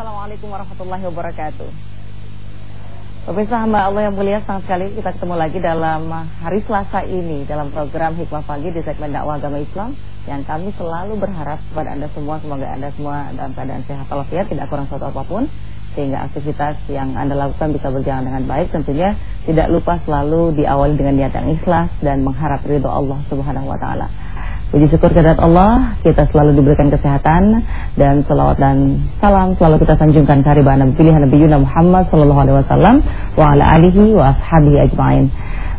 Assalamualaikum warahmatullahi wabarakatuh Pemirsa hamba Allah yang mulia sangat sekali kita ketemu lagi dalam hari Selasa ini dalam program Hikmah Pagi di segmen dakwah agama Islam yang kami selalu berharap kepada Anda semua semoga Anda semua dalam keadaan sehat walafiat tidak kurang suatu apa pun sehingga aktivitas yang Anda lakukan bisa berjalan dengan baik tentunya tidak lupa selalu diawali dengan niat yang ikhlas dan mengharap ridho Allah Subhanahu wa taala. Puji syukur kehadirat Allah, kita selalu diberikan kesehatan dan salawat dan salam selalu kita sanjungkan kehadirat Nabi pilihan Nabi Yuna Muhammad sallallahu alaihi wasallam wa ala alihi wa ashabihi ajmain.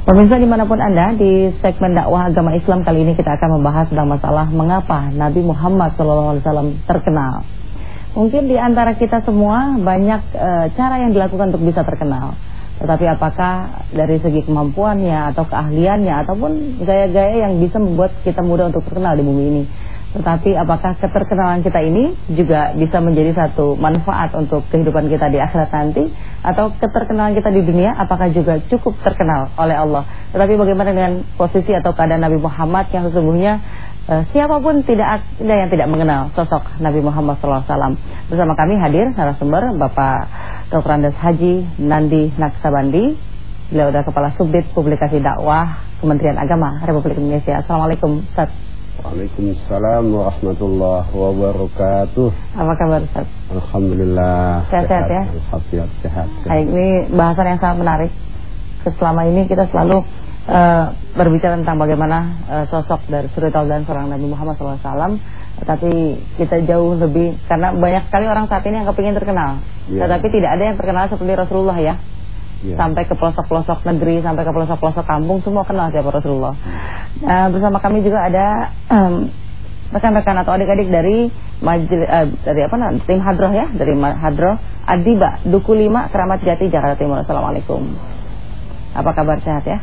Pemirsa di mana pun Anda di segmen dakwah agama Islam kali ini kita akan membahas tentang masalah mengapa Nabi Muhammad sallallahu alaihi wasallam terkenal. Mungkin di antara kita semua banyak e, cara yang dilakukan untuk bisa terkenal. Tetapi apakah dari segi kemampuannya atau keahliannya ataupun gaya-gaya yang bisa membuat kita mudah untuk terkenal di bumi ini. Tetapi apakah keterkenalan kita ini juga bisa menjadi satu manfaat untuk kehidupan kita di akhirat nanti atau keterkenalan kita di dunia apakah juga cukup terkenal oleh Allah. Tetapi bagaimana dengan posisi atau keadaan Nabi Muhammad yang sesungguhnya uh, siapa pun tidak ada yang tidak mengenal sosok Nabi Muhammad SAW. Bersama kami hadir narasumber Bapak Dr. Andes Haji Nandi Naksabandi Beliau adalah Kepala Subdit Publikasi Dakwah Kementerian Agama Republik Indonesia Assalamualaikum Ustaz Waalaikumsalam warahmatullahi wabarakatuh Apa kabar Ustaz? Alhamdulillah Sehat-sehat ya? Alhamdulillah sehat, sehat. Baik, ini bahasan yang sangat menarik Selama ini kita selalu uh, berbicara tentang bagaimana uh, sosok dari suri tauladan seorang Nabi Muhammad SAW tapi kita jauh lebih karena banyak sekali orang saat ini yang kepingin terkenal. Yeah. Tetapi tidak ada yang terkenal seperti Rasulullah ya. Yeah. Sampai ke pelosok-pelosok negeri, sampai ke pelosok-pelosok kampung semua kenal siapa Rasulullah. Nah, bersama kami juga ada rekan-rekan um, atau adik-adik dari majlis uh, dari apa namanya? tim Hadroh ya, dari Hadroh Adiba Duku 5 Keramat Jati Jakarta Timur. Assalamualaikum. Apa kabar sehat ya?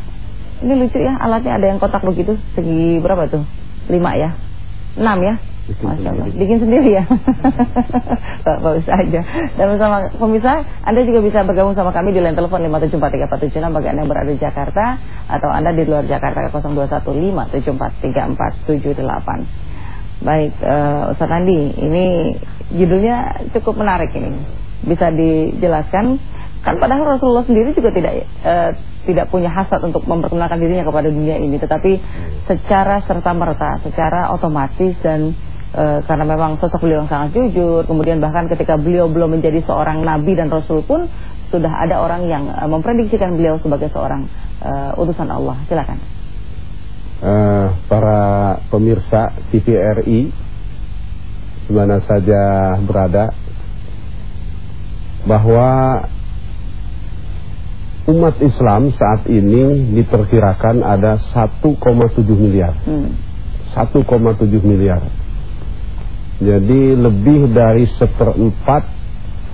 Ini lucu ya, alatnya ada yang kotak begitu, segi berapa tuh? 5 ya? 6 ya? Bikin Masya Allah. Sendiri. Bikin sendiri ya. Bagus aja. Dan bersama pemirsa, Anda juga bisa bergabung sama kami di line telepon 5743476 bagi Anda yang berada di Jakarta atau Anda di luar Jakarta ke 0215743478. Baik, uh, Ustaz Andi, ini judulnya cukup menarik ini. Bisa dijelaskan kan padahal Rasulullah sendiri juga tidak uh, tidak punya hasrat untuk memperkenalkan dirinya kepada dunia ini, tetapi secara serta merta, secara otomatis dan e, karena memang sosok beliau yang sangat jujur kemudian bahkan ketika beliau belum menjadi seorang nabi dan rasul pun sudah ada orang yang e, memprediksikan beliau sebagai seorang e, utusan Allah silakan uh, para pemirsa TVRI mana saja berada bahwa umat Islam saat ini diperkirakan ada 1,7 miliar. Hmm. 1,7 miliar. Jadi lebih dari seperempat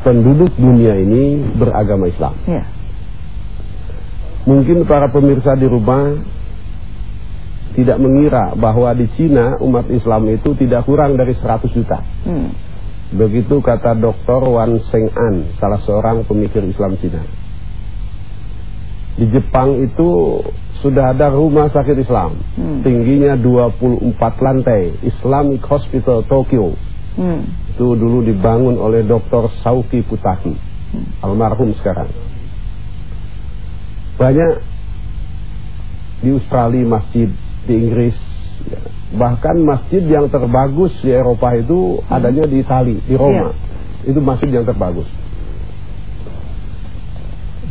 penduduk dunia ini beragama Islam. Ya. Mungkin para pemirsa di rumah tidak mengira bahwa di Cina umat Islam itu tidak kurang dari 100 juta. Hmm. Begitu kata Dr. Wan Seng An, salah seorang pemikir Islam Cina. Di Jepang itu sudah ada rumah sakit Islam hmm. tingginya 24 lantai Islamic Hospital Tokyo hmm. itu dulu dibangun oleh Dr. Sauki Putaki hmm. almarhum sekarang banyak di Australia masjid di Inggris ya. bahkan masjid yang terbagus di Eropa itu hmm. adanya di Itali di Roma yeah. itu masjid yang terbagus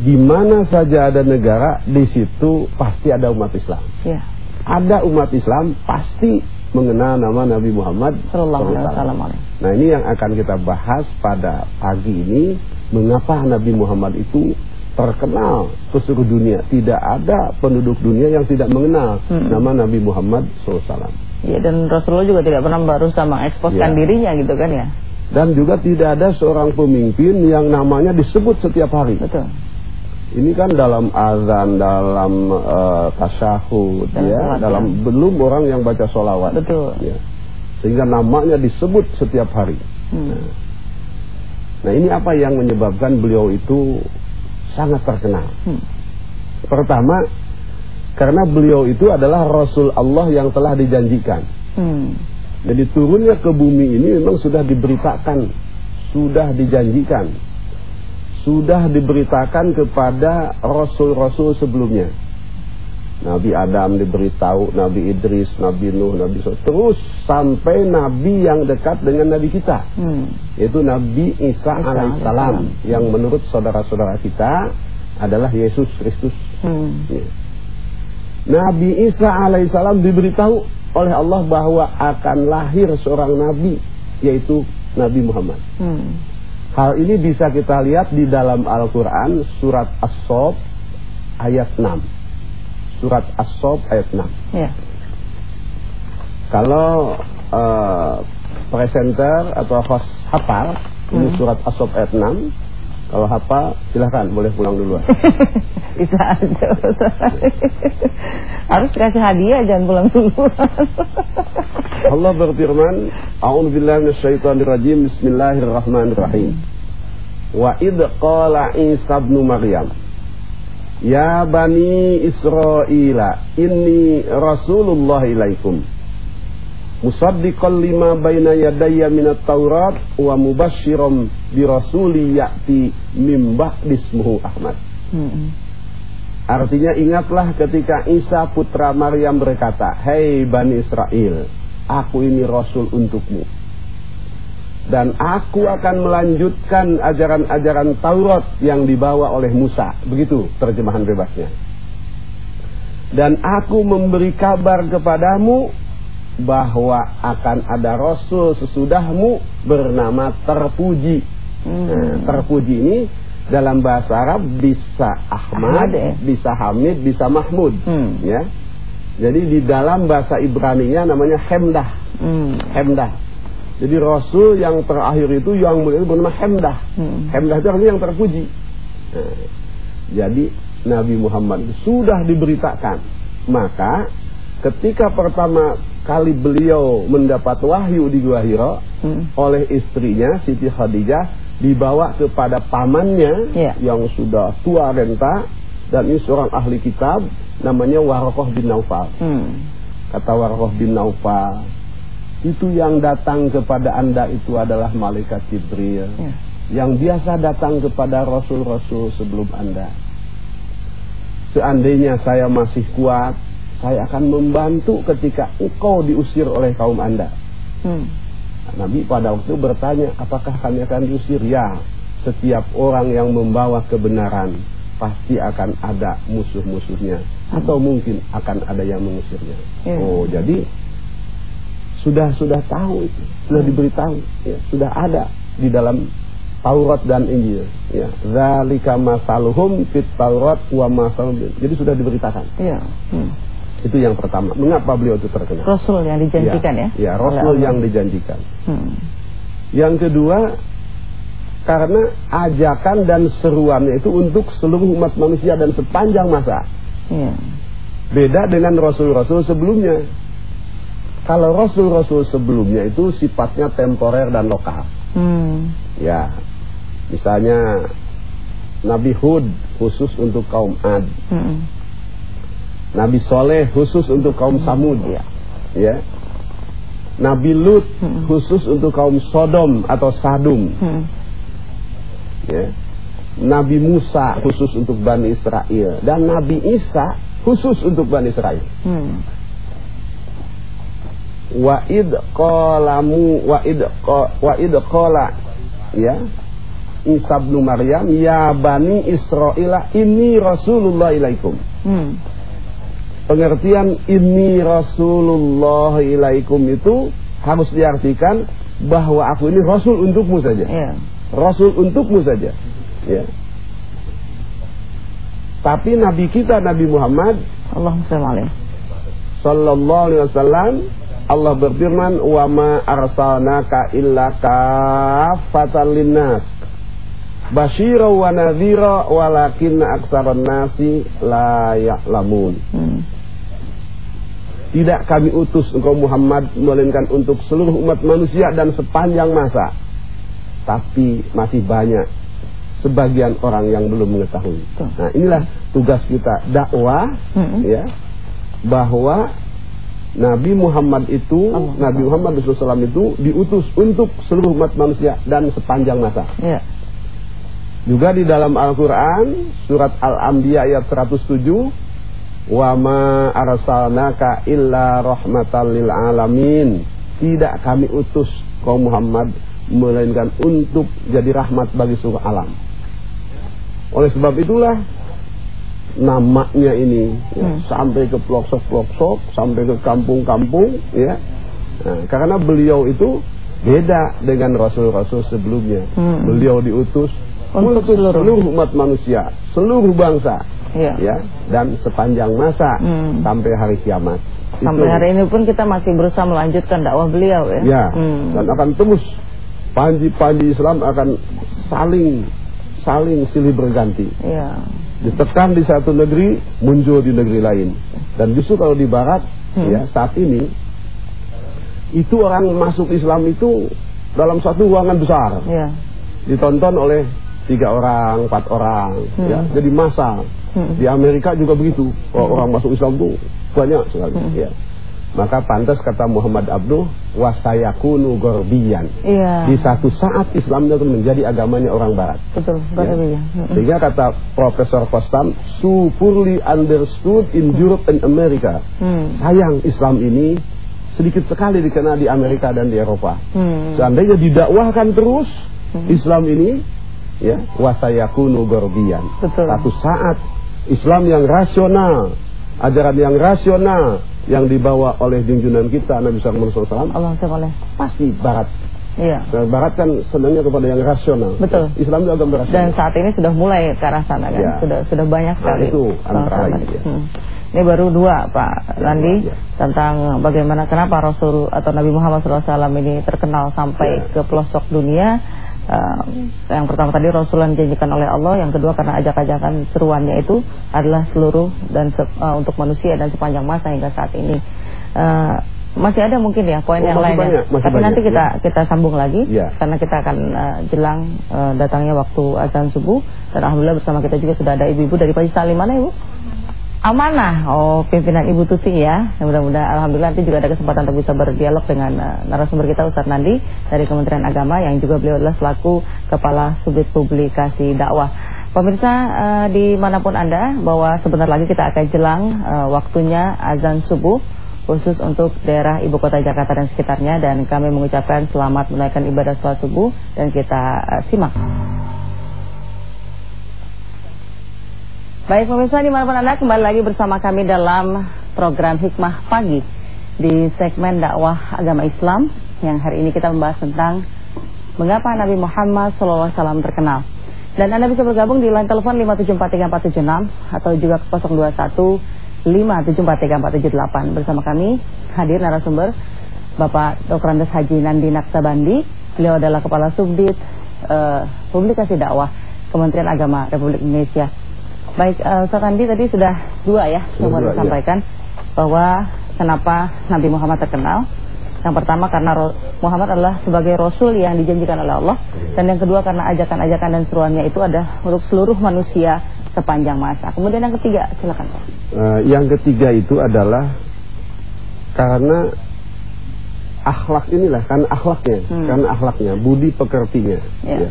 di mana saja ada negara, di situ pasti ada umat Islam. Ya. Ada umat Islam pasti mengenal nama Nabi Muhammad Sallallahu Alaihi Wasallam. Nah ini yang akan kita bahas pada pagi ini, mengapa Nabi Muhammad itu terkenal ke seluruh dunia. Tidak ada penduduk dunia yang tidak mengenal hmm. nama Nabi Muhammad SAW. Ya dan Rasulullah juga tidak pernah baru sama eksposkan ya. dirinya gitu kan ya. Dan juga tidak ada seorang pemimpin yang namanya disebut setiap hari. Betul. Ini kan dalam azan, dalam uh, tasyahud, ya, dalam ya. belum orang yang baca solawat. Betul. Ya. Sehingga namanya disebut setiap hari. Hmm. Nah. nah ini apa yang menyebabkan beliau itu sangat terkenal. Hmm. Pertama, karena beliau itu adalah Rasul Allah yang telah dijanjikan. Hmm. Jadi turunnya ke bumi ini memang sudah diberitakan sudah dijanjikan, sudah diberitakan kepada rasul-rasul sebelumnya. Nabi Adam diberitahu, Nabi Idris, Nabi Nuh, Nabi Sol. Terus sampai Nabi yang dekat dengan Nabi kita. Hmm. Yaitu Nabi Isa, Isa alaihissalam. Yang menurut saudara-saudara kita adalah Yesus Kristus. Hmm. Ya. Nabi Isa alaihissalam diberitahu oleh Allah bahwa akan lahir seorang Nabi. Yaitu Nabi Muhammad. Hmm. Hal ini bisa kita lihat di dalam Al-Quran surat As-Sob ayat 6 surat As-Sob ayat 6. Ya. Kalau uh, presenter atau host hafal, hmm. ini surat As-Sob ayat 6. Kalau hafal, silahkan boleh pulang dulu. Bisa aja. Harus kasih hadiah, jangan pulang dulu. Allah berfirman, A'udzubillahi minasyaitonirrajim. Bismillahirrahmanirrahim. Wa idh qala Isa ibn Maryam Ya Bani Israila Inni Rasulullah ilaikum Musaddiqan lima baina yadayya minat Taurat Wa mubashiram bi rasuli ya'ti dismuhu Ahmad hmm. Artinya ingatlah ketika Isa putra Maryam berkata Hei Bani Israel Aku ini Rasul untukmu dan aku akan melanjutkan ajaran-ajaran Taurat yang dibawa oleh Musa. Begitu terjemahan bebasnya. Dan aku memberi kabar kepadamu bahwa akan ada rasul sesudahmu bernama terpuji. Hmm. Nah, terpuji ini dalam bahasa Arab bisa Ahmad, Ahmad ya? bisa Hamid, bisa Mahmud, hmm. ya. Jadi di dalam bahasa Ibrani-nya namanya Hemdah. Hmm. Hemdah. Jadi Rasul yang terakhir itu yang mulia itu bernama Hemdah. Hmm. Hemdah itu artinya yang terpuji. Nah, jadi Nabi Muhammad sudah diberitakan. Maka ketika pertama kali beliau mendapat wahyu di Gua Hiro hmm. oleh istrinya Siti Khadijah dibawa kepada pamannya yeah. yang sudah tua renta dan ini seorang ahli kitab namanya Warokoh bin Naufal. Hmm. Kata Warokoh bin Naufal, itu yang datang kepada anda itu adalah malaikat Jibril ya. yang biasa datang kepada rasul-rasul sebelum anda. Seandainya saya masih kuat, saya akan membantu ketika engkau diusir oleh kaum anda. Hmm. Nabi pada waktu bertanya, apakah kami akan diusir? Ya, setiap orang yang membawa kebenaran pasti akan ada musuh-musuhnya atau mungkin akan ada yang mengusirnya. Ya. Oh, jadi sudah sudah tahu itu, sudah diberitahu, ya, sudah ada di dalam Taurat dan Injil. Ya, zalika masaluhum fit Taurat wa masalum. Jadi sudah diberitakan. Iya. Hmm. Itu yang pertama. Mengapa beliau itu terkenal? Rasul yang dijanjikan ya? Ya, ya Rasul yang dijanjikan. Hmm. Yang kedua, karena ajakan dan seruannya itu untuk seluruh umat manusia dan sepanjang masa. Ya. Beda dengan rasul-rasul sebelumnya. Kalau rasul-rasul sebelumnya itu sifatnya temporer dan lokal. Hmm. Ya, misalnya Nabi Hud khusus untuk kaum Ad. Hmm. Nabi Soleh khusus untuk kaum Samud. Ya. ya. Nabi Lut hmm. khusus untuk kaum Sodom atau Sadum. Hmm. Ya. Nabi Musa khusus untuk Bani Israel dan Nabi Isa khusus untuk Bani Israel. Hmm wa id qalamu wa id wa id qala ya Isa bin Maryam ya bani Israel ini Rasulullah ilaikum hmm. Pengertian ini Rasulullah ilaikum itu harus diartikan bahwa aku ini Rasul untukmu saja. Yeah. Rasul untukmu saja. Ya. Tapi Nabi kita Nabi Muhammad Allahumma sallallahu alaihi wasallam Allah berfirman wa ma arsalnaka illa kafatan linnas. Basyira wa nadhira walakin aksaran nasi la ya'lamun. Hmm. Tidak kami utus engkau Muhammad melainkan untuk seluruh umat manusia dan sepanjang masa. Tapi masih banyak sebagian orang yang belum mengetahui. Nah, inilah tugas kita dakwah hmm. ya bahwa Nabi Muhammad itu, Allah. Nabi Muhammad SAW itu diutus untuk seluruh umat manusia dan sepanjang masa. Ya. Juga di dalam Al-Quran, surat Al-Anbiya ayat 107, Wa ma arsalnaka illa rahmatan lil alamin. Tidak kami utus kaum Muhammad melainkan untuk jadi rahmat bagi seluruh alam. Oleh sebab itulah namanya ini ya, hmm. sampai ke pelosok-pelosok, sampai ke kampung-kampung ya. Nah, karena beliau itu beda dengan rasul-rasul sebelumnya. Hmm. Beliau diutus untuk, seluruh umat manusia, seluruh bangsa. Ya. ya dan sepanjang masa hmm. sampai hari kiamat. Sampai itu. hari ini pun kita masih berusaha melanjutkan dakwah beliau ya. Ya, hmm. dan akan terus panji-panji Islam akan saling saling silih berganti. Ya ditekan di satu negeri muncul di negeri lain dan justru kalau di barat hmm. ya saat ini itu orang masuk Islam itu dalam satu ruangan besar ya. ditonton oleh tiga orang empat orang hmm. ya jadi masa hmm. di Amerika juga begitu hmm. orang masuk Islam tuh banyak sekali hmm. ya maka pantas kata Muhammad Abduh wasayakunu gorbiyan. Iya. Di satu saat Islam itu menjadi agamanya orang barat. Betul, ya. Sehingga kata Profesor Kostam, so poorly understood in Europe and America. Hmm. Sayang Islam ini sedikit sekali dikenal di Amerika dan di Eropa. Hmm. Seandainya didakwahkan terus hmm. Islam ini ya wasayakunu gorbiyan. Betul. Satu saat Islam yang rasional, ajaran yang rasional yang dibawa oleh junjungan kita Nabi Sallallahu Alaihi Wasallam pasti Barat. Iya. Nah, Barat kan senangnya kepada yang rasional. Betul. Islam juga agama rasional. Dan saat ini sudah mulai ke arah sana kan. Ya. Sudah sudah banyak nah, sekali. Nah, itu antara ini. Ya. Hmm. Ini baru dua Pak Randi ya, ya. tentang bagaimana kenapa Rasul atau Nabi Muhammad SAW ini terkenal sampai ya. ke pelosok dunia Uh, yang pertama tadi Rasulullah dijanjikan oleh Allah, yang kedua karena ajak-ajakan seruannya itu adalah seluruh dan se uh, untuk manusia dan sepanjang masa hingga saat ini. Uh, masih ada mungkin ya poin oh, yang lain ya. Tapi banyak, nanti kita ya. kita sambung lagi ya. karena kita akan uh, jelang uh, datangnya waktu azan subuh dan alhamdulillah bersama kita juga sudah ada ibu-ibu dari Pak Salim mana Ibu? Amanah, oh pimpinan Ibu Tuti ya. Mudah-mudahan Alhamdulillah nanti juga ada kesempatan untuk bisa berdialog dengan uh, narasumber kita Ustadz Nandi dari Kementerian Agama yang juga beliau adalah selaku Kepala Subit Publikasi Dakwah. Pemirsa uh, di mana pun Anda bahwa sebentar lagi kita akan jelang uh, waktunya azan subuh khusus untuk daerah ibu kota Jakarta dan sekitarnya dan kami mengucapkan selamat menaikkan ibadah sholat subuh dan kita uh, simak. Baik pemirsa di mana pun Anda kembali lagi bersama kami dalam program Hikmah Pagi Di segmen dakwah agama Islam Yang hari ini kita membahas tentang Mengapa Nabi Muhammad SAW terkenal. Dan Anda bisa bergabung di line telepon 5743476 Atau juga ke 021 5743478 Bersama kami hadir narasumber Bapak Dr. Andes Haji Nandi Naksabandi. Beliau adalah Kepala Subdit uh, Publikasi Dakwah Kementerian Agama Republik Indonesia Baik, uh, Ustaz Andi tadi sudah dua ya yang mau disampaikan ya. bahwa kenapa Nabi Muhammad terkenal. Yang pertama karena Muhammad adalah sebagai Rasul yang dijanjikan oleh Allah Dan yang kedua karena ajakan-ajakan dan seruannya itu ada untuk seluruh manusia sepanjang masa Kemudian yang ketiga, silakan Pak uh, Yang ketiga itu adalah karena akhlak inilah, kan akhlaknya hmm. Karena akhlaknya, budi pekertinya ya. ya.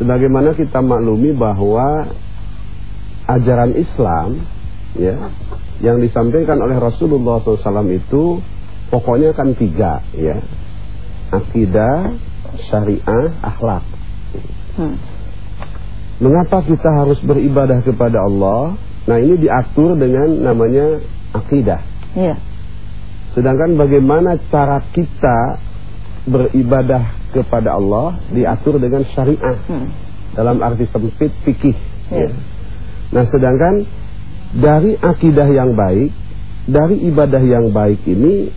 Sebagaimana kita maklumi bahwa ajaran Islam ya yang disampaikan oleh Rasulullah SAW itu pokoknya kan tiga ya akidah syariah akhlak hmm. mengapa kita harus beribadah kepada Allah nah ini diatur dengan namanya akidah yeah. sedangkan bagaimana cara kita beribadah kepada Allah diatur dengan syariah hmm. dalam arti sempit fikih yeah. ya Nah sedangkan dari akidah yang baik, dari ibadah yang baik ini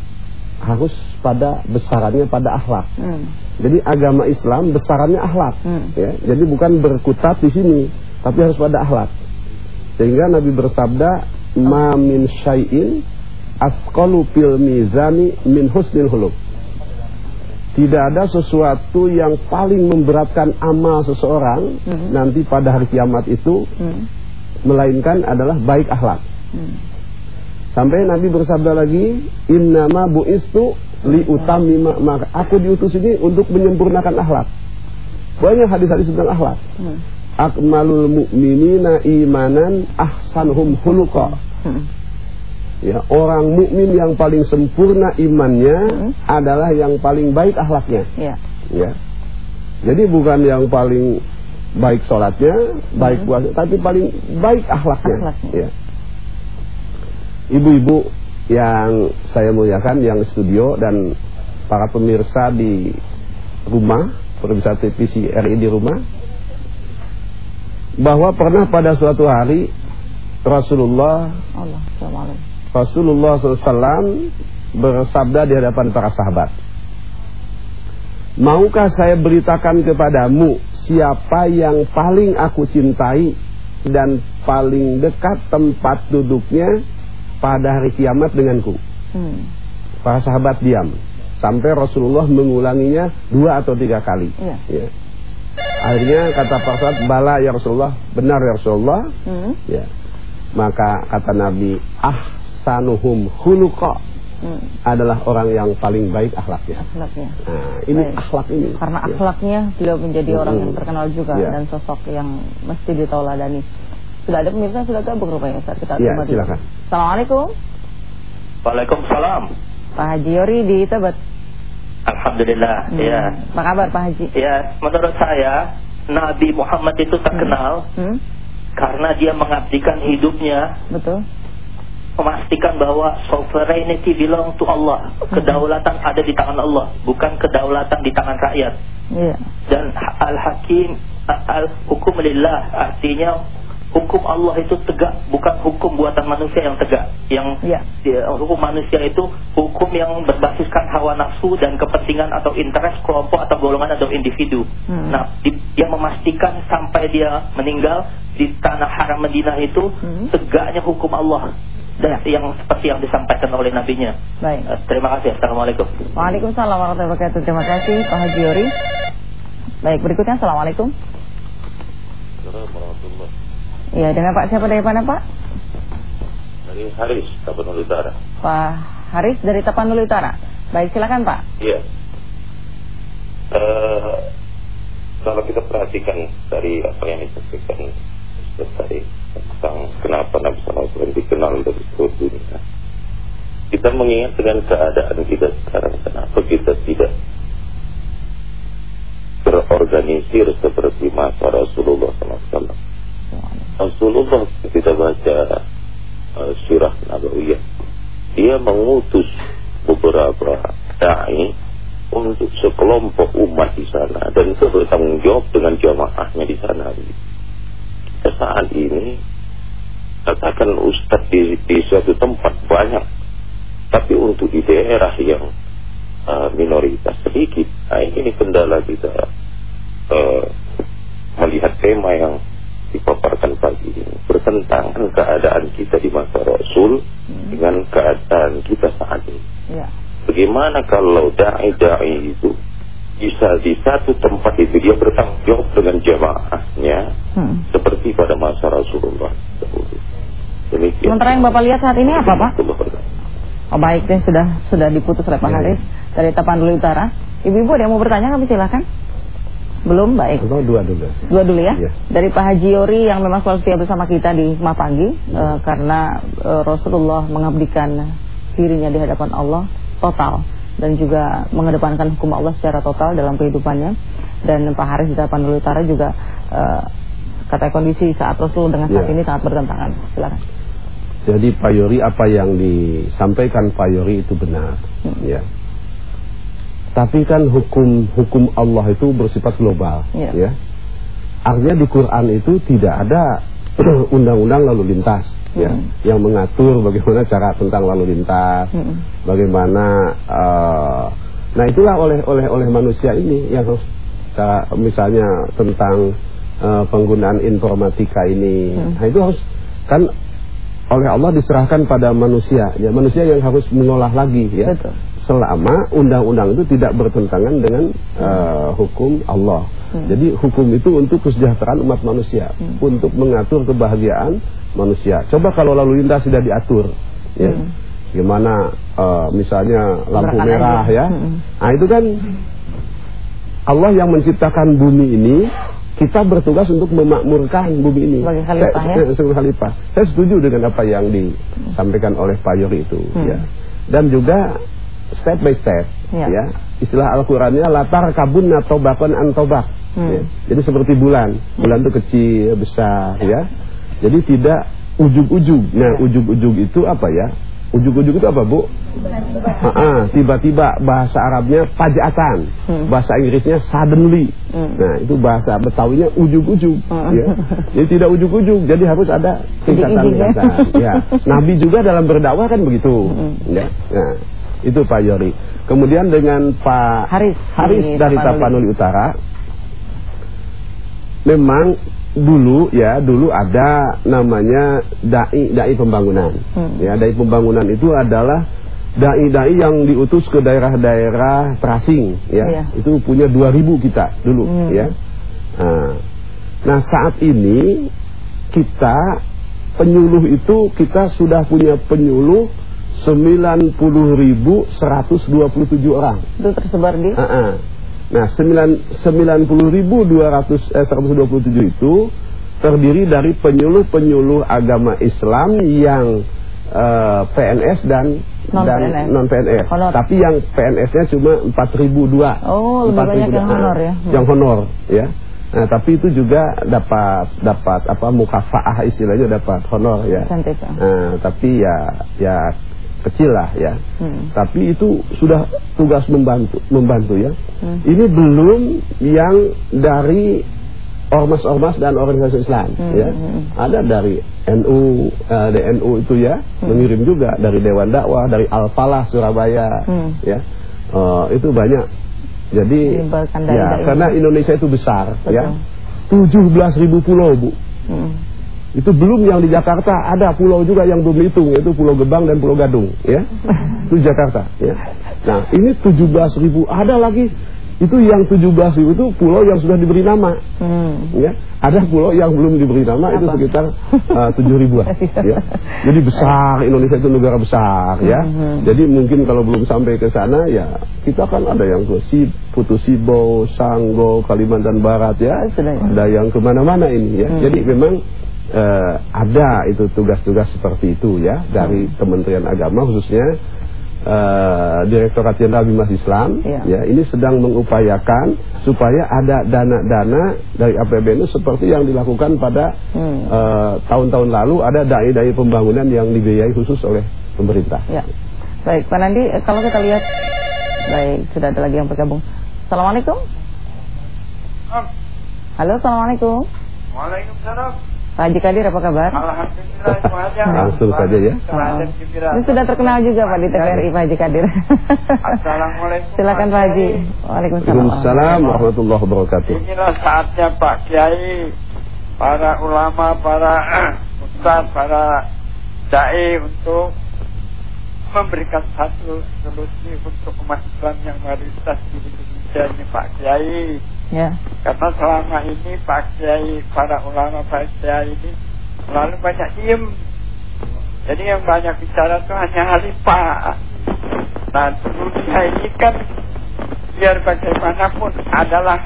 harus pada besarannya pada akhlak. Hmm. Jadi agama Islam besarannya akhlak. Hmm. Ya. Jadi bukan berkutat di sini, tapi harus pada akhlak. Sehingga Nabi bersabda, "Ma min syai'in asqalu fil mizani min husnil huluk." Tidak ada sesuatu yang paling memberatkan amal seseorang hmm. nanti pada hari kiamat itu hmm melainkan adalah baik akhlak. Hmm. Sampai Nabi bersabda lagi, "Innama bu'istu li utamima maka aku diutus ini untuk menyempurnakan akhlak." Banyak hadis-hadis tentang akhlak. Hmm. Akmalul mu'minina imanan ahsanhum khuluqa. Hmm. Ya, orang mukmin yang paling sempurna imannya hmm. adalah yang paling baik akhlaknya. Ya. ya. Jadi bukan yang paling baik sholatnya, baik hmm. puasa, tapi paling baik akhlaknya. akhlaknya. Ya ibu-ibu yang saya muliakan yang studio dan para pemirsa di rumah, pemirsa televisi RI di rumah, bahwa pernah pada suatu hari Rasulullah Allah, Rasulullah SAW bersabda di hadapan para sahabat. Maukah saya beritakan kepadamu siapa yang paling aku cintai dan paling dekat tempat duduknya pada hari kiamat denganku. Hmm. Para sahabat diam sampai Rasulullah mengulanginya dua atau tiga kali. Ya. Ya. Akhirnya kata para sahabat, bala ya Rasulullah, benar ya Rasulullah. Hmm. Ya. Maka kata Nabi, ahsanuhum khuluqa hmm. adalah orang yang paling baik akhlaknya. Akhlaknya. Nah, ini baik. akhlak ini. Karena ya. akhlaknya beliau menjadi hmm. orang yang terkenal juga ya. dan sosok yang mesti ditauladani. Sudah ada pemirsa sudah gabung rupanya Ustaz. Kita ya, silakan. Assalamualaikum. Waalaikumsalam. Pak Haji Yori di Tebet. Alhamdulillah. Hmm. Ya. Apa kabar Pak Haji? Ya, menurut saya Nabi Muhammad itu terkenal hmm. Hmm. karena dia mengabdikan hidupnya. Betul memastikan bahwa sovereignty belong to Allah. Kedaulatan ada di tangan Allah, bukan kedaulatan di tangan rakyat. Yeah. Dan al-hakim al-hukum lillah artinya hukum Allah itu tegak bukan hukum buatan manusia yang tegak yang ya. ya, hukum manusia itu hukum yang berbasiskan hawa nafsu dan kepentingan atau interest kelompok atau golongan atau individu hmm. nah di, dia memastikan sampai dia meninggal di tanah haram Madinah itu hmm. tegaknya hukum Allah. Yang seperti yang disampaikan oleh nabinya. Baik. Uh, terima kasih. Assalamualaikum. Waalaikumsalam warahmatullahi wabarakatuh. Terima kasih Pak Haji Yori. Baik, berikutnya Assalamualaikum. Assalamualaikum Ya, dengan Pak siapa dari mana Pak? Dari Haris, Tapanuli Utara. Pak Haris dari Tapanuli Utara. Baik, silakan Pak. Iya. Uh, kalau kita perhatikan dari apa yang disampaikan tadi tentang kenapa Nabi SAW dikenal dari seluruh dunia. Kita mengingat dengan keadaan kita sekarang, kenapa kita tidak berorganisir seperti masa Rasulullah SAW Rasulullah kita baca uh, surah Nabawiyah dia mengutus beberapa da'i untuk sekelompok umat di sana dan itu bertanggung jawab dengan jamaahnya di sana. Saat ini katakan ustadz di, di suatu tempat banyak, tapi untuk di daerah yang uh, minoritas sedikit, nah ini kendala kita uh, melihat tema yang dipaparkan pagi ini bertentangan keadaan kita di masa Rasul hmm. dengan keadaan kita saat ini. Ya. Bagaimana kalau dai-dai itu bisa di satu tempat itu dia bertanggung jawab dengan jamaahnya hmm. seperti pada masa Rasulullah dahulu. Demikian. Sementara yang Bapak lihat saat ini apa Pak? Oh baik deh sudah sudah diputus oleh Pak ya. Haris dari Tapanuli Utara. Ibu-ibu ada yang mau bertanya kami silakan. Belum baik. Atau dua dulu. Dua dulu ya. ya. Dari Pak Haji Yori yang memang selalu setia bersama kita di Hikmah Pagi ya. uh, karena uh, Rasulullah mengabdikan dirinya di hadapan Allah total dan juga mengedepankan hukum Allah secara total dalam kehidupannya. Dan Pak Haris di depan dulu Utara juga uh, kata kondisi saat Rasul dengan saat ya. ini sangat bertentangan. Silakan. Jadi Pak Yori apa yang disampaikan Pak Yori itu benar. Hmm. Ya tapi kan hukum hukum Allah itu bersifat global, ya. ya. Artinya di Quran itu tidak ada undang-undang lalu lintas, ya, hmm. yang mengatur bagaimana cara tentang lalu lintas, hmm. bagaimana, uh, nah itulah oleh oleh oleh manusia ini yang harus, misalnya tentang uh, penggunaan informatika ini, hmm. nah itu harus kan oleh Allah diserahkan pada manusia, ya manusia yang harus mengolah lagi, ya. Betul selama undang-undang itu tidak bertentangan dengan uh, hukum Allah. Hmm. Jadi hukum itu untuk kesejahteraan umat manusia, hmm. untuk mengatur kebahagiaan manusia. Coba kalau lalu lintas tidak diatur, ya. Hmm. Gimana uh, misalnya lampu merah aja. ya. Hmm. Nah, itu kan Allah yang menciptakan bumi ini kita bertugas untuk memakmurkan bumi ini. Sebagai khalifah saya, ya? Sebagai khalifah. Saya setuju dengan apa yang disampaikan oleh Pak Yori itu. Hmm. Ya. Dan juga step by step. Ya. ya. Istilah Al-Qurannya latar kabun atau bakon antobak. Hmm. Ya. Jadi seperti bulan. Bulan itu kecil, besar. ya. Jadi tidak ujung-ujung. Nah ujung-ujung itu apa ya? Ujung-ujung itu apa bu? Tiba-tiba bahasa Arabnya pajatan, hmm. bahasa Inggrisnya suddenly. Hmm. Nah itu bahasa Betawinya ujung-ujung. Hmm. Ya. Jadi tidak ujung-ujung, jadi harus ada tingkatan-tingkatan. ya. Nabi juga dalam berdakwah kan begitu. Hmm. Ya. Nah, itu Pak Yori. Kemudian dengan Pak Haris, Haris dari Tapanuli Utara, memang dulu ya dulu ada namanya dai dai pembangunan hmm. ya dai pembangunan itu adalah dai-dai yang diutus ke daerah-daerah terasing ya yeah. itu punya 2000 kita dulu hmm. ya nah, nah saat ini kita penyuluh itu kita sudah punya penyuluh 90.127 orang itu tersebar di uh -uh. Nah, 90.200 eh, 127 itu terdiri dari penyuluh-penyuluh agama Islam yang uh, eh, PNS dan non dan non PNS. Honor. Tapi yang PNS-nya cuma 4.002. Oh, lebih 4 banyak yang honor ya. Yang honor ya. Nah, tapi itu juga dapat dapat apa mukafaah istilahnya dapat honor ya. Nah, tapi ya ya kecil lah ya. Hmm. Tapi itu sudah tugas membantu membantu ya. Hmm. Ini belum yang dari ormas-ormas dan organisasi Islam hmm. ya. Hmm. Ada dari NU uh, eh, DNU itu ya, hmm. mengirim juga dari Dewan Dakwah, dari Al-Falah Surabaya hmm. ya. Uh, itu banyak. Jadi ya karena Indonesia itu besar Betul. ya. 17.000 pulau, Bu. Hmm. Itu belum yang di Jakarta ada pulau juga yang belum hitung yaitu Pulau Gebang dan Pulau Gadung ya. Itu Jakarta ya. Nah, ini 17 ribu ada lagi itu yang 17 ribu itu pulau yang sudah diberi nama hmm. ya ada pulau yang belum diberi nama Apa? itu sekitar uh, 7 ribuan ya. jadi besar Indonesia itu negara besar ya hmm. jadi mungkin kalau belum sampai ke sana ya kita kan ada yang ke si Putu Sibo Sanggo Kalimantan Barat ya ada yang ke mana-mana ini ya hmm. jadi memang uh, ada itu tugas-tugas seperti itu ya dari Kementerian Agama khususnya uh, Direktorat Jenderal Bimas Islam ya. ya ini sedang mengupayakan supaya ada dana-dana dari APBN seperti yang dilakukan pada hmm. uh, tahun-tahun lalu ada dai-dai pembangunan yang dibiayai khusus oleh pemerintah. Ya. Baik, Pak Nandi, kalau kita lihat baik sudah ada lagi yang bergabung. Assalamualaikum. Halo, assalamualaikum. Waalaikumsalam. Pak Haji Kadir apa kabar? Alhamdulillah Langsung saja ya. Ini sudah terkenal juga Pak di TVRI Pak Haji Kadir. Assalamualaikum Silakan Pak Haji. Waalaikumsalam. Waalaikumsalam warahmatullahi wabarakatuh. Inilah saatnya Pak Kiai Para ulama, para ustaz, para da'i untuk memberikan satu solusi untuk umat Islam yang mayoritas di Indonesia ini Pak Kiai Ya. Karena selama ini Pak Kiai, para ulama Pak Kiai ini selalu banyak diem. Jadi yang banyak bicara itu hanya halifah. Nah dunia ini kan biar bagaimanapun adalah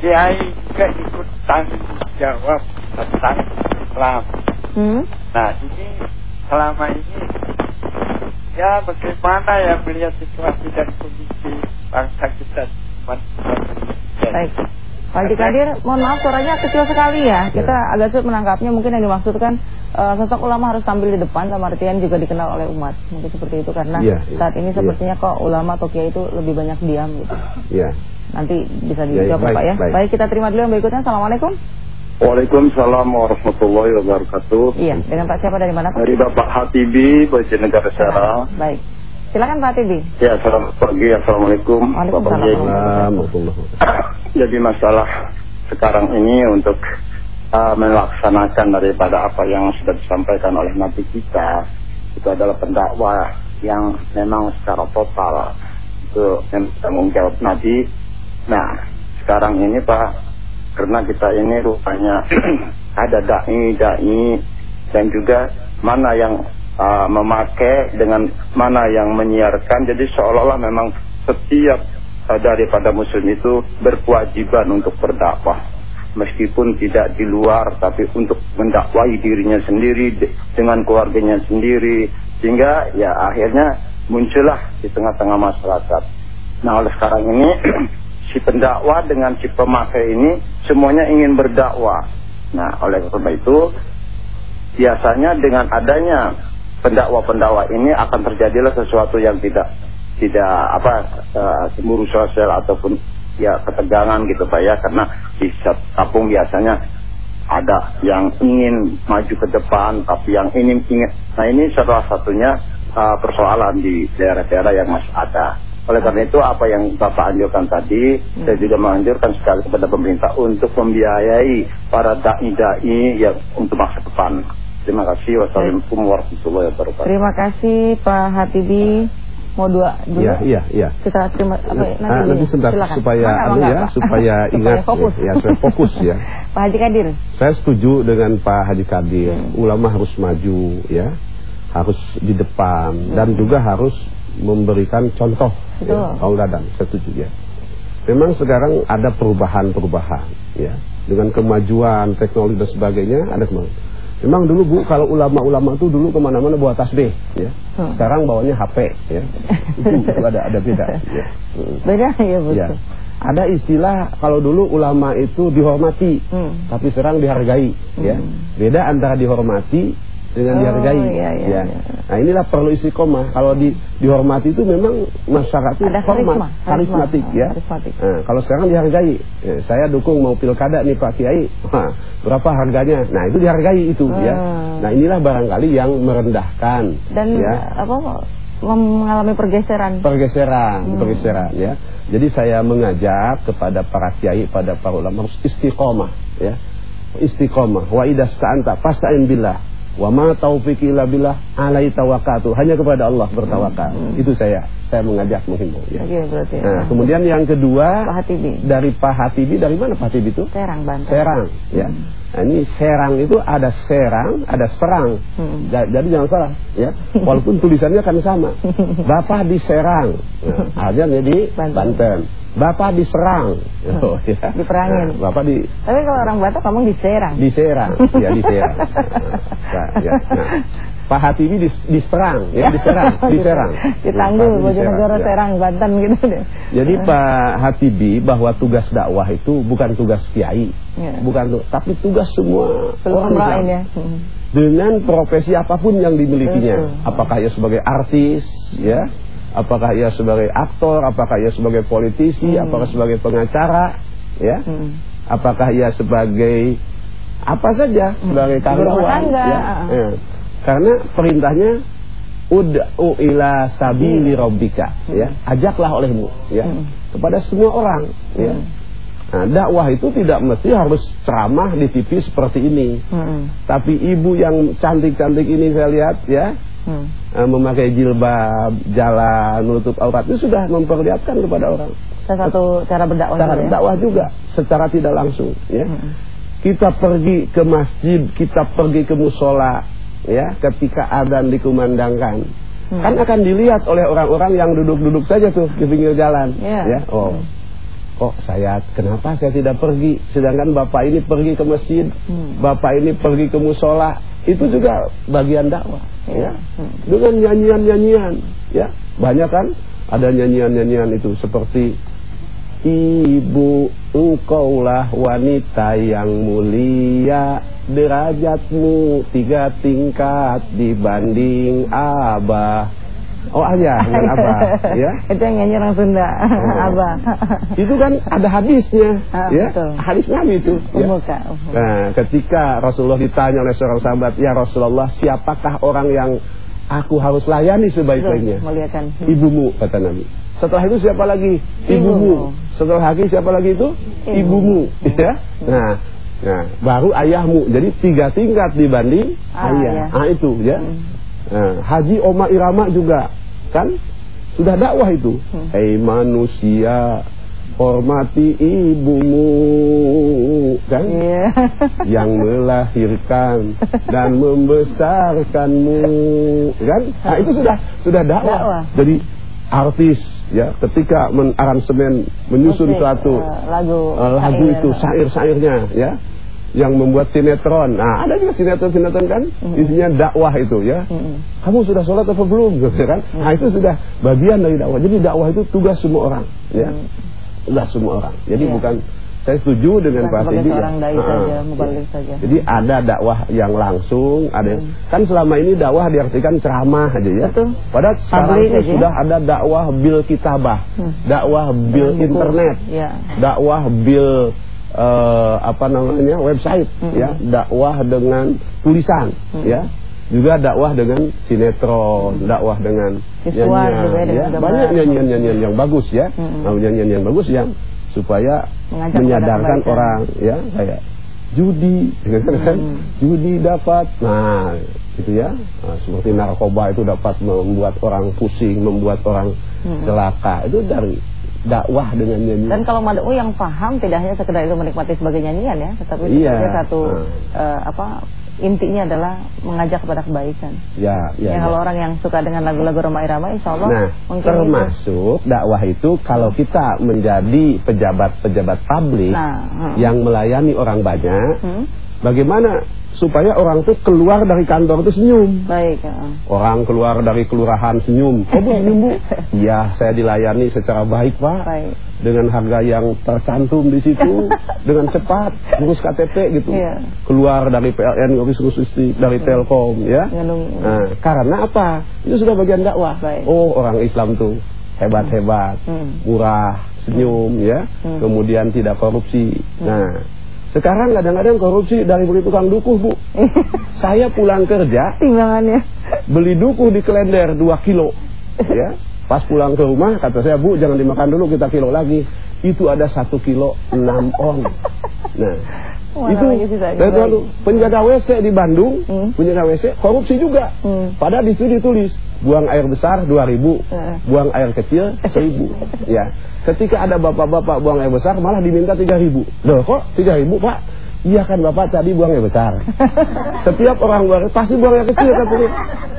Kiai juga ikut tanggung jawab tentang Islam. Hmm? Nah ini selama ini ya bagaimana ya melihat situasi dan kondisi bangsa kita Baik. Pak Haji Kadir, mohon maaf suaranya kecil sekali ya. Kita agak sulit menangkapnya. Mungkin yang dimaksudkan uh, sosok ulama harus tampil di depan sama artian juga dikenal oleh umat. Mungkin seperti itu karena ya, saat ini iya. sepertinya ya. kok ulama atau kiai itu lebih banyak diam gitu. Iya. Nanti bisa dijawab ya, ya. Baik, Pak ya. Baik. baik, kita terima dulu yang berikutnya. Assalamualaikum. Waalaikumsalam warahmatullahi wabarakatuh. Iya, dengan Pak siapa dari mana Pak? Dari Bapak Hatibi, Bojonegoro Serang. Baik. Silakan Pak Tibi. Ya, selamat pagi. Assalamualaikum. Waalaikumsalam. Jadi masalah sekarang ini untuk uh, melaksanakan daripada apa yang sudah disampaikan oleh Nabi kita itu adalah pendakwah yang memang secara total itu tanggung jawab Nabi. Nah, sekarang ini Pak, karena kita ini rupanya ada dai, dai dan juga mana yang uh, memakai dengan mana yang menyiarkan. Jadi seolah-olah memang setiap uh, daripada muslim itu berkewajiban untuk berdakwah. Meskipun tidak di luar tapi untuk mendakwahi dirinya sendiri dengan keluarganya sendiri. Sehingga ya akhirnya muncullah di tengah-tengah masyarakat. Nah oleh sekarang ini si pendakwah dengan si pemakai ini semuanya ingin berdakwah. Nah oleh karena itu biasanya dengan adanya pendakwa-pendakwa ini akan terjadilah sesuatu yang tidak tidak apa uh, cemburu sosial ataupun ya ketegangan gitu Pak ya. Karena di kampung biasanya ada yang ingin maju ke depan tapi yang ini ingin nah ini salah satunya uh, persoalan di daerah-daerah yang masih ada. Oleh karena itu apa yang Bapak anjurkan tadi hmm. saya juga menganjurkan sekali kepada pemerintah untuk membiayai para dai-dai yang untuk masa depan terima kasih wassalamualaikum warahmatullahi wabarakatuh terima kasih Pak Hatibi mau dua dulu? Iya, iya, iya. Kita terima apa ya, nanti, ah, nanti sebentar silakan. supaya anu ya, supaya ingat supaya fokus. Ya, ya fokus ya. Pak Haji Kadir. Saya setuju dengan Pak Haji Kadir. Hmm. Ulama harus maju ya. Harus di depan hmm. dan juga harus memberikan contoh Betul. ya. Kalau Dadang, saya setuju ya. Memang sekarang ada perubahan-perubahan ya. Dengan kemajuan teknologi dan sebagainya ada kemajuan Memang dulu Bu kalau ulama-ulama itu dulu ke mana-mana bawa tasbih ya. Hmm. Sekarang bawanya HP ya. itu, itu ada ada beda ya. Beda ya betul. Ya. Ada istilah kalau dulu ulama itu dihormati, hmm. tapi sekarang dihargai ya. hmm. ya. Beda antara dihormati dengan oh, dihargai. Iya, iya, ya. Iya. Nah inilah perlu istiqomah. Kalau di, dihormati itu memang masyarakat itu Ada hormat, karismatik ya. Karismatik. Nah, kalau sekarang dihargai, ya, saya dukung mau pilkada nih Pak Kiai, nah, berapa harganya? Nah itu dihargai itu hmm. ya. Nah inilah barangkali yang merendahkan. Dan ya. apa mengalami pergeseran. Pergeseran, hmm. pergeseran ya. Jadi saya mengajak kepada para kiai, pada para ulama harus istiqomah ya. Istiqomah. Wa idasta'anta fasta'in billah Wa ma taufiq illa billah alai tawakkaltu. Hanya kepada Allah bertawakal. Hmm. Itu saya saya mengajak menghimbau ya. Oke, berarti. Nah, kemudian yang kedua Pak Hatibi. dari Pak Hatibi dari mana Pak Hatibi itu? Serang Banten. Serang ya. Hmm. Nah, ini serang itu ada serang, ada serang. Hmm. Jadi jangan salah ya. Walaupun tulisannya kan sama. Bapak di Serang. Nah, jadi Banten. Banten. Bapak diserang. Oh, ya. Diperangin. Nah, Bapak di Tapi kalau orang Batak ngomong diserang. Diserang. ya diserang. nah, ya. nah. Pak Hatibi dis, diserang, ya, diserang, diserang. Ditanggul Bojonegoro ya. Serang Banten gitu deh. Jadi Pak Hatibi bahwa tugas dakwah itu bukan tugas kiai, ya. bukan tuh, tapi tugas semua orang lain ya. Hmm. Dengan profesi apa pun yang dimilikinya, apakah ia sebagai artis, ya, apakah ia sebagai aktor, apakah ia sebagai politisi, hmm. apakah sebagai pengacara, ya, hmm. apakah ia sebagai apa saja hmm. sebagai karyawan, ya, ya. karena perintahnya ud'u ila sabili hmm. rabbika, ya, ajaklah olehmu, ya, hmm. kepada semua orang, ya. hmm. ya. Nah, dakwah itu tidak mesti harus ceramah di TV seperti ini. Hmm. Tapi ibu yang cantik-cantik ini saya lihat ya, hmm. uh, memakai jilbab, jalan, menutup aurat itu sudah memperlihatkan kepada orang. Salah satu cara berdakwah. Cara ya? berdakwah juga secara tidak langsung. Ya. Hmm. Kita pergi ke masjid, kita pergi ke musola, ya, ketika adzan dikumandangkan. Hmm. Kan akan dilihat oleh orang-orang yang duduk-duduk saja tuh di pinggir jalan. Yeah. Ya, oh. Hmm kok saya kenapa saya tidak pergi sedangkan bapak ini pergi ke masjid hmm. bapak ini pergi ke musola itu juga bagian dakwah ya, ya. Dengan nyanyian-nyanyian. Ya. Banyak kan? Ada nyanyian-nyanyian itu seperti Ibu engkaulah wanita yang mulia. Derajatmu tiga tingkat dibanding Abah Oh ayah dengan abah ya. Itu yang nyanyi orang Sunda oh. abah. Itu kan ada hadisnya ah, ya. Betul. Hadis Nabi itu. Ya. Nah ketika Rasulullah ditanya oleh seorang sahabat ya Rasulullah siapakah orang yang aku harus layani sebaik-baiknya Ibumu kata Nabi Setelah itu siapa lagi? Ibumu, Setelah lagi siapa lagi itu? Ibumu, Ibumu. ya. Nah Nah, baru ayahmu. Jadi tiga tingkat dibanding ah, ayah. Ya. Nah, itu ya. Hmm. Nah, Haji Oma Irama juga kan sudah dakwah itu. Hmm. Hei manusia, hormati ibumu kan yeah. yang melahirkan dan membesarkanmu kan nah itu sudah sudah dakwah, dakwah. jadi artis ya ketika menaransemen menyusun Musik, suatu uh, lagu uh, lagu itu syair-syairnya ya yang membuat sinetron. Nah, ada juga sinetron-sinetron kan mm-hmm. isinya dakwah itu ya. Kamu sudah sholat atau belum gitu kan? Nah, itu sudah bagian dari dakwah. Jadi dakwah itu tugas semua orang ya. Mm-hmm. Tugas semua orang. Jadi yeah. bukan saya setuju dengan Pak Fidi ya. saja, saja. Jadi ada dakwah yang langsung, ada yang, hmm. kan selama ini dakwah diartikan ceramah aja ya. Betul. Padahal sekarang itu sudah ada dakwah bil kitabah, hmm. dakwah bil internet, ya. dakwah bil uh, apa namanya website -hmm. ya dakwah dengan tulisan -hmm. ya juga dakwah dengan sinetron dakwah dengan nyanyian ya banyak nyanyian-nyanyian yang bagus ya -hmm. nyanyian yang bagus yang supaya Mengajak menyadarkan orang ya kayak judi kan hmm. judi dapat nah itu ya nah, seperti narkoba itu dapat membuat orang pusing membuat orang hmm. celaka itu dari dakwah dengan nyanyian. Dan kalau mad'u yang paham tidak hanya sekedar itu menikmati sebagai nyanyian ya, tetapi iya. satu hmm. uh, apa intinya adalah mengajak kepada kebaikan. Ya, ya. ya kalau ya. orang yang suka dengan lagu-lagu Roma Irama, insya Allah nah, mungkin termasuk itu. dakwah itu kalau kita menjadi pejabat-pejabat publik nah, hmm. yang melayani orang banyak, hmm. bagaimana supaya orang tuh keluar dari kantor itu senyum. Baik. Ya. Orang keluar dari kelurahan senyum. Oh bu, senyum bu. Iya, saya dilayani secara baik pak. Baik. Dengan harga yang tercantum di situ, dengan cepat, ngurus KTP gitu. Iya. Keluar dari PLN, ngurus khusus dari Telkom, ya. Nah, karena apa? Itu sudah bagian dakwah. Baik. Oh, orang Islam tuh hebat-hebat, hmm. murah, senyum, ya. Hmm. Kemudian tidak korupsi. Hmm. Nah sekarang kadang-kadang korupsi dari beli tukang dukuh, Bu. Saya pulang kerja, timbangannya. Beli dukuh di kalender 2 kilo. Ya. Pas pulang ke rumah, kata saya, Bu, jangan dimakan dulu, kita kilo lagi. Itu ada satu kilo 6 on. Nah, Mana itu dari lalu penjaga WC di Bandung, hmm. penjaga WC korupsi juga. Hmm. Padahal di situ ditulis buang air besar 2000, hmm. buang air kecil 1000. ya. Ketika ada bapak-bapak buang air besar malah diminta 3000. Loh kok 3000, Pak? Iya kan Bapak tadi buang air besar. Setiap orang buang pasti buang air kecil katanya.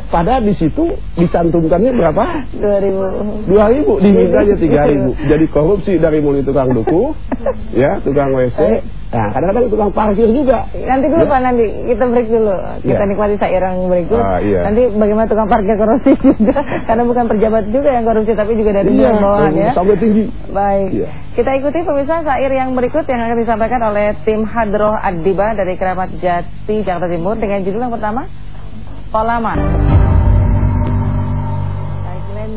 Padahal di situ dicantumkannya berapa? 2000. 2000 dimintanya 3000. Jadi korupsi dari mulai tukang duku, ya, tukang WC, Nah, kadang-kadang tukang parkir juga. Nanti dulu ya? Pak Nandi, kita break dulu. Kita ya. nikmati yang berikut. Ah, iya. Nanti bagaimana tukang parkir korupsi juga. Karena bukan pejabat juga yang korupsi, tapi juga dari iya, bawahan ya. Sampai tinggi. Baik. Iya. Kita ikuti pemirsa syair yang berikut yang akan disampaikan oleh tim Hadroh Adiba dari Keramat Jati, Jakarta Timur dengan judul yang pertama, Polaman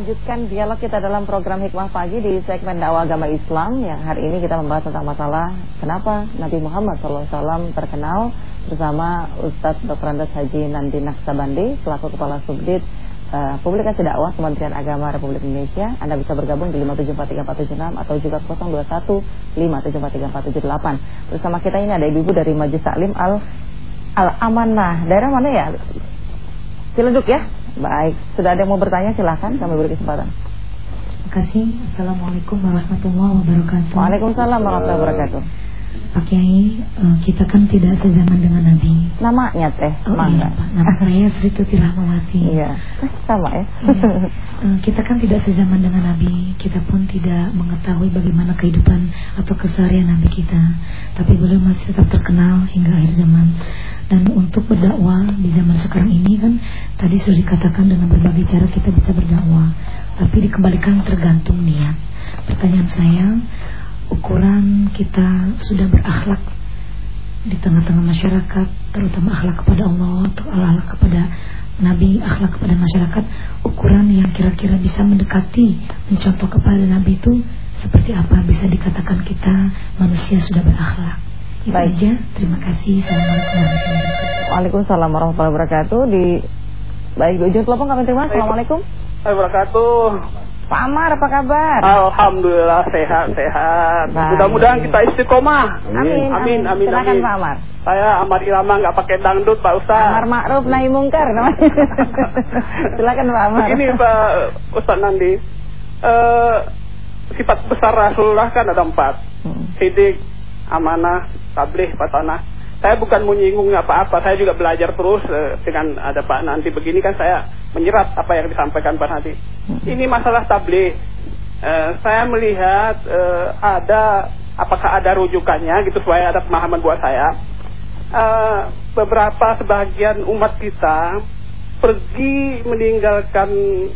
melanjutkan dialog kita dalam program Hikmah Pagi di segmen dakwah agama Islam yang hari ini kita membahas tentang masalah kenapa Nabi Muhammad SAW terkenal bersama Ustadz Dr. Andes Haji Nandi Naksabandi selaku Kepala Subdit uh, Publikasi Dakwah Kementerian Agama Republik Indonesia. Anda bisa bergabung di 5743476 atau juga 0215743478. Bersama kita ini ada ibu-ibu dari Majlis Taklim Al Al Amanah. Daerah mana ya? Ciledug ya? Baik, sudah ada yang mau bertanya silahkan kami beri kesempatan. Terima kasih. Assalamualaikum warahmatullahi wabarakatuh. Waalaikumsalam warahmatullahi wabarakatuh. Pak Kiai, uh, kita kan tidak sezaman dengan Nabi. Namanya teh, oh, Iya, Pak. Nama saya Sri Tuti Rahmawati. Iya, sama ya. iya. Uh, kita kan tidak sezaman dengan Nabi. Kita pun tidak mengetahui bagaimana kehidupan atau keseharian Nabi kita. Tapi beliau masih tetap terkenal hingga akhir zaman. Dan untuk berdakwah di zaman sekarang ini kan tadi sudah dikatakan dengan berbagai cara kita bisa berdakwah. Tapi dikembalikan tergantung niat. Pertanyaan saya, ukuran kita sudah berakhlak di tengah-tengah masyarakat, terutama akhlak kepada Allah, akhlak kepada Nabi, akhlak kepada masyarakat, ukuran yang kira-kira bisa mendekati, mencontoh kepada Nabi itu seperti apa bisa dikatakan kita manusia sudah berakhlak. Itu Baik. aja. Terima kasih. Assalamualaikum warahmatullahi wabarakatuh. Waalaikumsalam warahmatullahi wabarakatuh. Di Baik, di ujung telepon kami terima. Assalamualaikum. Wabarakatuh. Pak Amar apa kabar? Alhamdulillah sehat sehat. Mudah-mudahan kita istiqomah. Amin. Amin amin Silakan amin. Pak Amar. Saya Amar Irama nggak pakai dangdut Pak Ustaz. Amar Ma'ruf nahi mungkar namanya. Silakan Pak Amar. Ini Pak Ustaz Nandi. Uh, sifat besar Rasulullah kan ada empat. Hmm. Sidik, amanah, tablih, patanah. Saya bukan menyinggung apa-apa, saya juga belajar terus uh, dengan ada Pak nanti begini kan saya menyerap apa yang disampaikan Pak nanti. Hmm. Ini masalah tabligh. Uh, saya melihat uh, ada apakah ada rujukannya gitu supaya ada pemahaman buat saya. Uh, beberapa sebagian umat kita pergi meninggalkan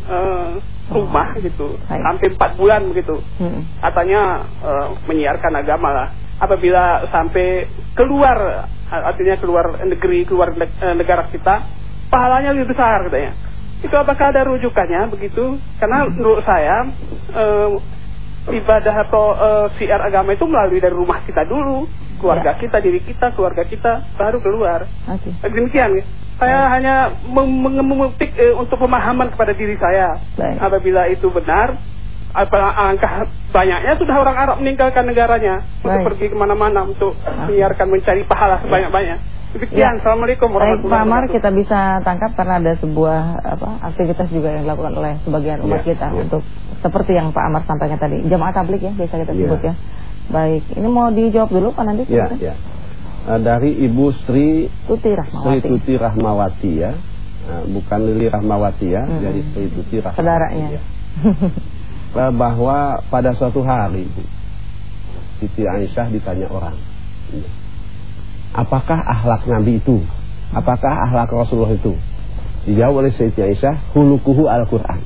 uh, rumah gitu. Hai. sampai empat bulan begitu. Hmm. katanya uh, menyiarkan agama lah. Apabila sampai keluar artinya keluar negeri keluar eh, negara kita pahalanya lebih besar katanya. Itu apakah ada rujukannya begitu? Karena menurut saya uh, ibadah atau uh, siar agama itu melalui dari rumah kita dulu. Keluarga ya. kita diri kita keluarga kita baru keluar. Okay. demikian ya saya hmm. hanya memetik uh, untuk pemahaman kepada diri saya Baik. apabila itu benar apa angka banyaknya sudah orang Arab meninggalkan negaranya Baik. untuk pergi ke mana-mana untuk menyiarkan mencari pahala sebanyak-banyak. Demikian. Ya. Assalamualaikum warahmatullahi wabarakatuh. Pak Amar kita bisa tangkap karena ada sebuah apa aktivitas juga yang dilakukan oleh sebagian umat ya, kita ya. untuk seperti yang Pak Amar sampaikan tadi jamaah tablik ya biasa kita ya. sebut ya. Baik, ini mau dijawab dulu Pak nanti. Ya, ya. Uh, dari Ibu Sri Tuti Rahmawati. Sri Tuti Rahmawati ya. Uh, bukan Lili Rahmawati ya, hmm. jadi Sri Tuti Rahmawati. Saudaranya. Ya. bahwa pada suatu hari Siti Aisyah ditanya orang apakah ahlak Nabi itu apakah ahlak Rasulullah itu dijawab oleh Siti Aisyah hulukuhu Al-Quran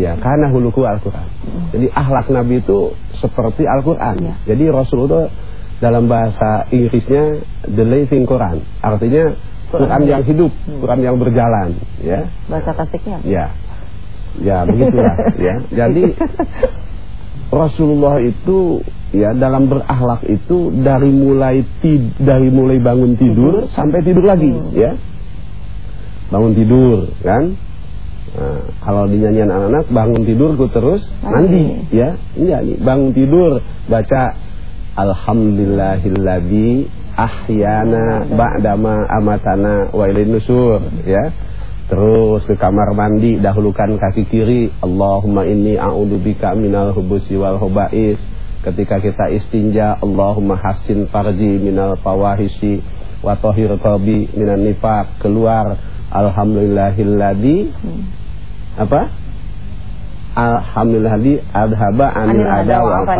ya karena hulukuhu Al-Quran hmm. jadi ahlak Nabi itu seperti Al-Quran ya. jadi Rasulullah dalam bahasa Inggrisnya the living Quran artinya Quran yang hidup hmm. Quran yang berjalan ya bahasa klasiknya ya Ya begitulah ya. Jadi Rasulullah itu ya dalam berakhlak itu dari mulai tid, dari mulai bangun tidur hmm. sampai tidur lagi hmm. ya. Bangun tidur kan? Nah, kalau dinyanyian anak-anak bangun tidur ku terus mandi ya. Iya nih bangun tidur baca Alhamdulillahilladzi ahyana ba'dama amatana wa ilain nusur ya. Terus ke kamar mandi dahulukan kaki kiri. Allahumma inni a'udzubika minal hubusi wal hubais. Ketika kita istinja Allahumma hasin farji minal fawahishi wa tahhir qalbi minan nifaq. Keluar. Alhamdulillahilladzi hmm. apa alhamdulillah adhaba anil ada wa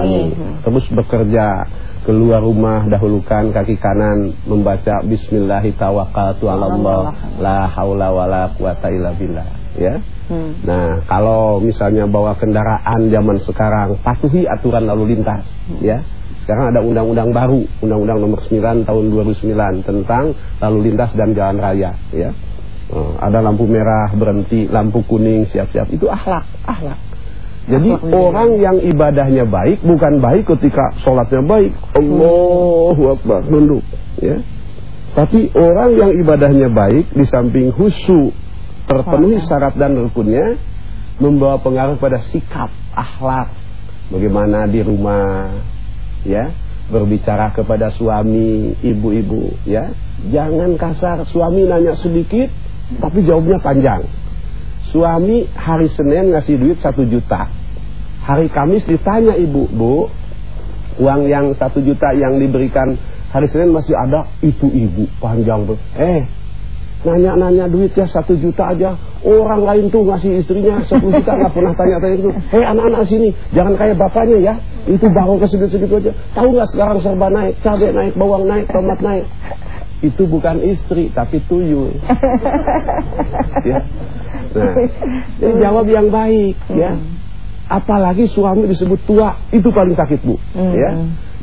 terus bekerja keluar rumah dahulukan kaki kanan membaca bismillahi tawakkaltu Allah la haula wala quwata illa billah ya. Hmm. Nah, kalau misalnya bawa kendaraan zaman sekarang patuhi aturan lalu lintas hmm. ya. Sekarang ada undang-undang baru, Undang-Undang Nomor 9 Tahun 2009 tentang lalu lintas dan jalan raya ya. Oh, ada lampu merah berhenti, lampu kuning siap-siap itu akhlak, akhlak. Jadi orang yang ibadahnya baik bukan baik ketika sholatnya baik. Allahu Akbar, nunduk. Ya. Tapi orang yang ibadahnya baik di samping husu terpenuhi syarat dan rukunnya membawa pengaruh pada sikap, akhlak, bagaimana di rumah, ya, berbicara kepada suami, ibu-ibu, ya. Jangan kasar, suami nanya sedikit tapi jawabnya panjang. Suami hari Senin ngasih duit satu juta. Hari Kamis ditanya ibu, bu, uang yang satu juta yang diberikan hari Senin masih ada itu ibu panjang. Eh, nanya-nanya duitnya satu juta aja. Orang lain tuh ngasih istrinya satu juta nggak pernah tanya-tanya itu. Hei anak-anak sini, jangan kayak bapaknya ya. Itu baru ke segitu-segitu aja. Tahu nggak sekarang serba naik, cabai naik, bawang naik, tomat naik itu bukan istri tapi tuyul. ya. Nah, ini jawab yang baik ya. Apalagi suami disebut tua, itu paling sakit bu. Hmm. Ya.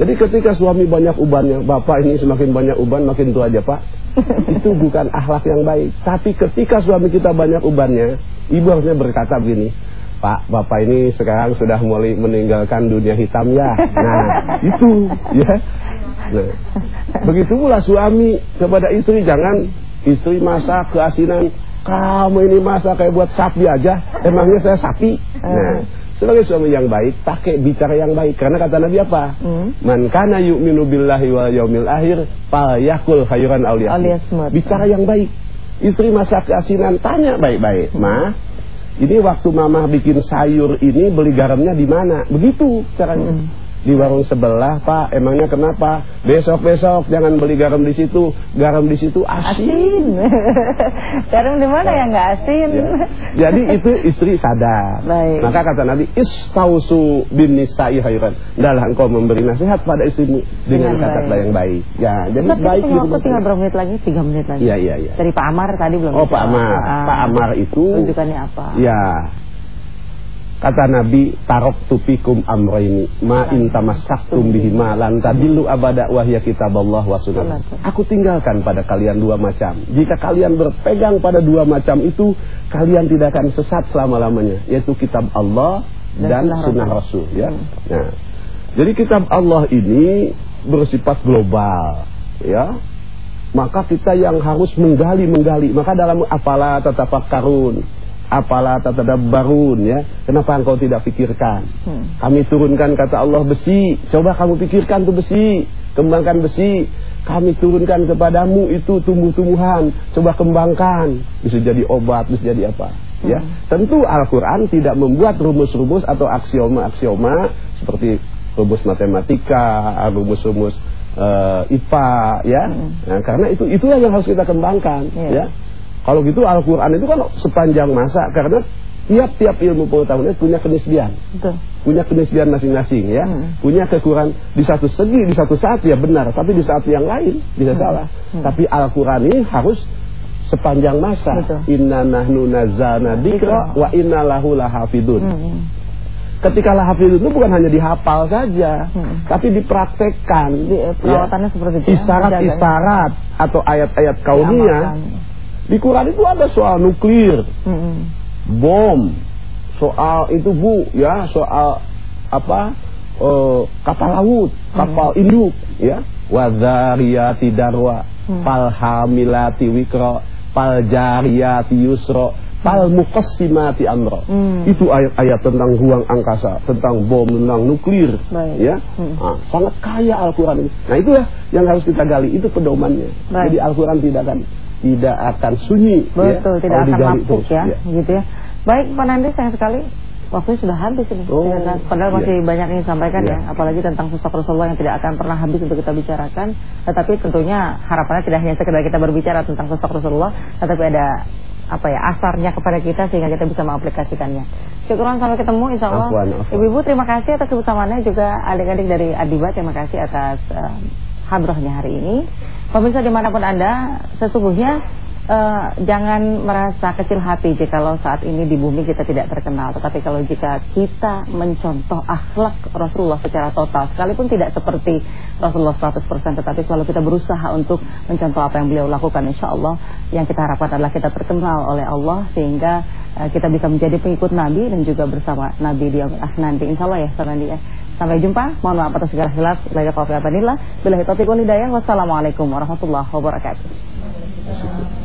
Jadi ketika suami banyak ubannya, bapak ini semakin banyak uban, makin tua aja pak. itu bukan akhlak yang baik. Tapi ketika suami kita banyak ubannya, ibu harusnya berkata begini, Pak, bapak ini sekarang sudah mulai meninggalkan dunia hitam ya. Nah, itu ya. Begitu pula suami kepada istri jangan istri masak keasinan. Kamu ini masak kayak buat sapi aja. Emangnya saya sapi? Nah sebagai suami yang baik pakai bicara yang baik. Karena kata Nabi apa? Hmm. man kana yu'minu billahi wal yaumil akhir yakul khairan awliyah bicara yang baik. Istri masak keasinan tanya baik-baik. Mah ini waktu mama bikin sayur ini beli garamnya di mana? Begitu caranya. Hmm di warung sebelah Pak. Emangnya kenapa? Besok besok jangan beli garam di situ. Garam di situ asin, asin. garam di mana yang nggak asin. Ya. jadi itu istri sadar. Baik. maka kata Nabi istausu bin nisa'i khairan. Dalam engkau memberi nasihat pada istrimu dengan, kata-kata yang baik. Ya jadi Tapi baik tinggal waktu tinggal berapa menit lagi? Tiga menit lagi. Iya iya iya dari Pak Amar tadi belum oh Pak Amar. Ah. Pak Amar itu tunjukannya apa? Ya Kata Nabi, tarok tupikum amroini, ma intamasaktum bihima lan tadillu abada wahya kitab Allah wa sunnah. Aku tinggalkan pada kalian dua macam. Jika kalian berpegang pada dua macam itu, kalian tidak akan sesat selama-lamanya, yaitu kitab Allah dan, dan sunnah Rasul. Ya. Hmm. Nah, jadi kitab Allah ini bersifat global, ya. Maka kita yang harus menggali-menggali. Maka dalam apalah karun apalah barun ya. Kenapa engkau tidak pikirkan? Hmm. kami turunkan kata Allah besi. Coba kamu pikirkan tuh besi. Kembangkan besi. Kami turunkan kepadamu itu tumbuh-tumbuhan. Coba kembangkan. Bisa jadi obat bisa jadi apa hmm. ya tentu Al-Qur'an tidak membuat rumus-rumus atau aksioma-aksioma seperti rumus matematika rumus-rumus uh, IPA ya. Hmm. nah, karena itu itulah yang harus kita kembangkan yeah. ya kalau gitu Al-Quran itu kan sepanjang masa karena tiap-tiap ilmu pengetahuan punya kenisbian. Betul. Punya kenisbian masing-masing ya. Hmm. Punya kekurangan di satu segi, di satu saat ya benar, tapi di saat yang lain bisa hmm. salah. Hmm. Tapi Al-Quran ini harus sepanjang masa. Betul. Inna nahnu nazana dikra wa inna lahu lahafidun. Hmm. Ketika lahafidun itu bukan hanya dihafal saja, hmm. tapi dipraktekkan. Di, eh, perawatannya ya. seperti itu. Ya. Isyarat-isyarat atau ayat-ayat kauniyah di Quran itu ada soal nuklir, hmm. bom, soal itu bu, ya soal apa uh, kapal laut, kapal hmm. induk, ya wadariyati darwa, hmm. palhamilati wikro, paljariyati yusro, pal mukassimati amro. Hmm. Itu ayat-ayat tentang ruang angkasa, tentang bom, tentang nuklir, Baik. ya. Hmm. Nah, sangat kaya Al-Qur'an ini. Nah, itulah yang harus kita gali, itu pedomannya. Baik. Jadi Al-Qur'an tidak akan tidak akan sunyi ya, betul ya, tidak akan lapuk ya, ya gitu ya baik Pak Nandi sayang sekali waktunya sudah habis ini oh, padahal iya. masih ya. banyak yang disampaikan ya. ya apalagi tentang sosok Rasulullah yang tidak akan pernah habis untuk kita bicarakan tetapi tentunya harapannya tidak hanya sekedar kita berbicara tentang sosok Rasulullah tetapi ada apa ya asarnya kepada kita sehingga kita bisa mengaplikasikannya. Syukuran sampai ketemu insya Allah. Ibu-ibu terima kasih atas kebersamaannya juga adik-adik dari Adiba terima kasih atas uh, hadrohnya hari ini. Pemirsa di mana pun Anda, sesungguhnya uh, jangan merasa kecil hati jika kalau saat ini di bumi kita tidak terkenal. Tetapi kalau jika kita mencontoh akhlak Rasulullah secara total, sekalipun tidak seperti Rasulullah 100%, tetapi selalu kita berusaha untuk mencontoh apa yang beliau lakukan. Insya Allah yang kita harapkan adalah kita terkenal oleh Allah sehingga uh, kita bisa menjadi pengikut Nabi dan juga bersama Nabi di akhir nanti. Insya Allah ya, Nanti ya. Sampai jumpa. Mohon maaf atas segala hilaf. Bila kopi apa nila. Bila hitafiq hidayah. Wassalamualaikum warahmatullahi wabarakatuh.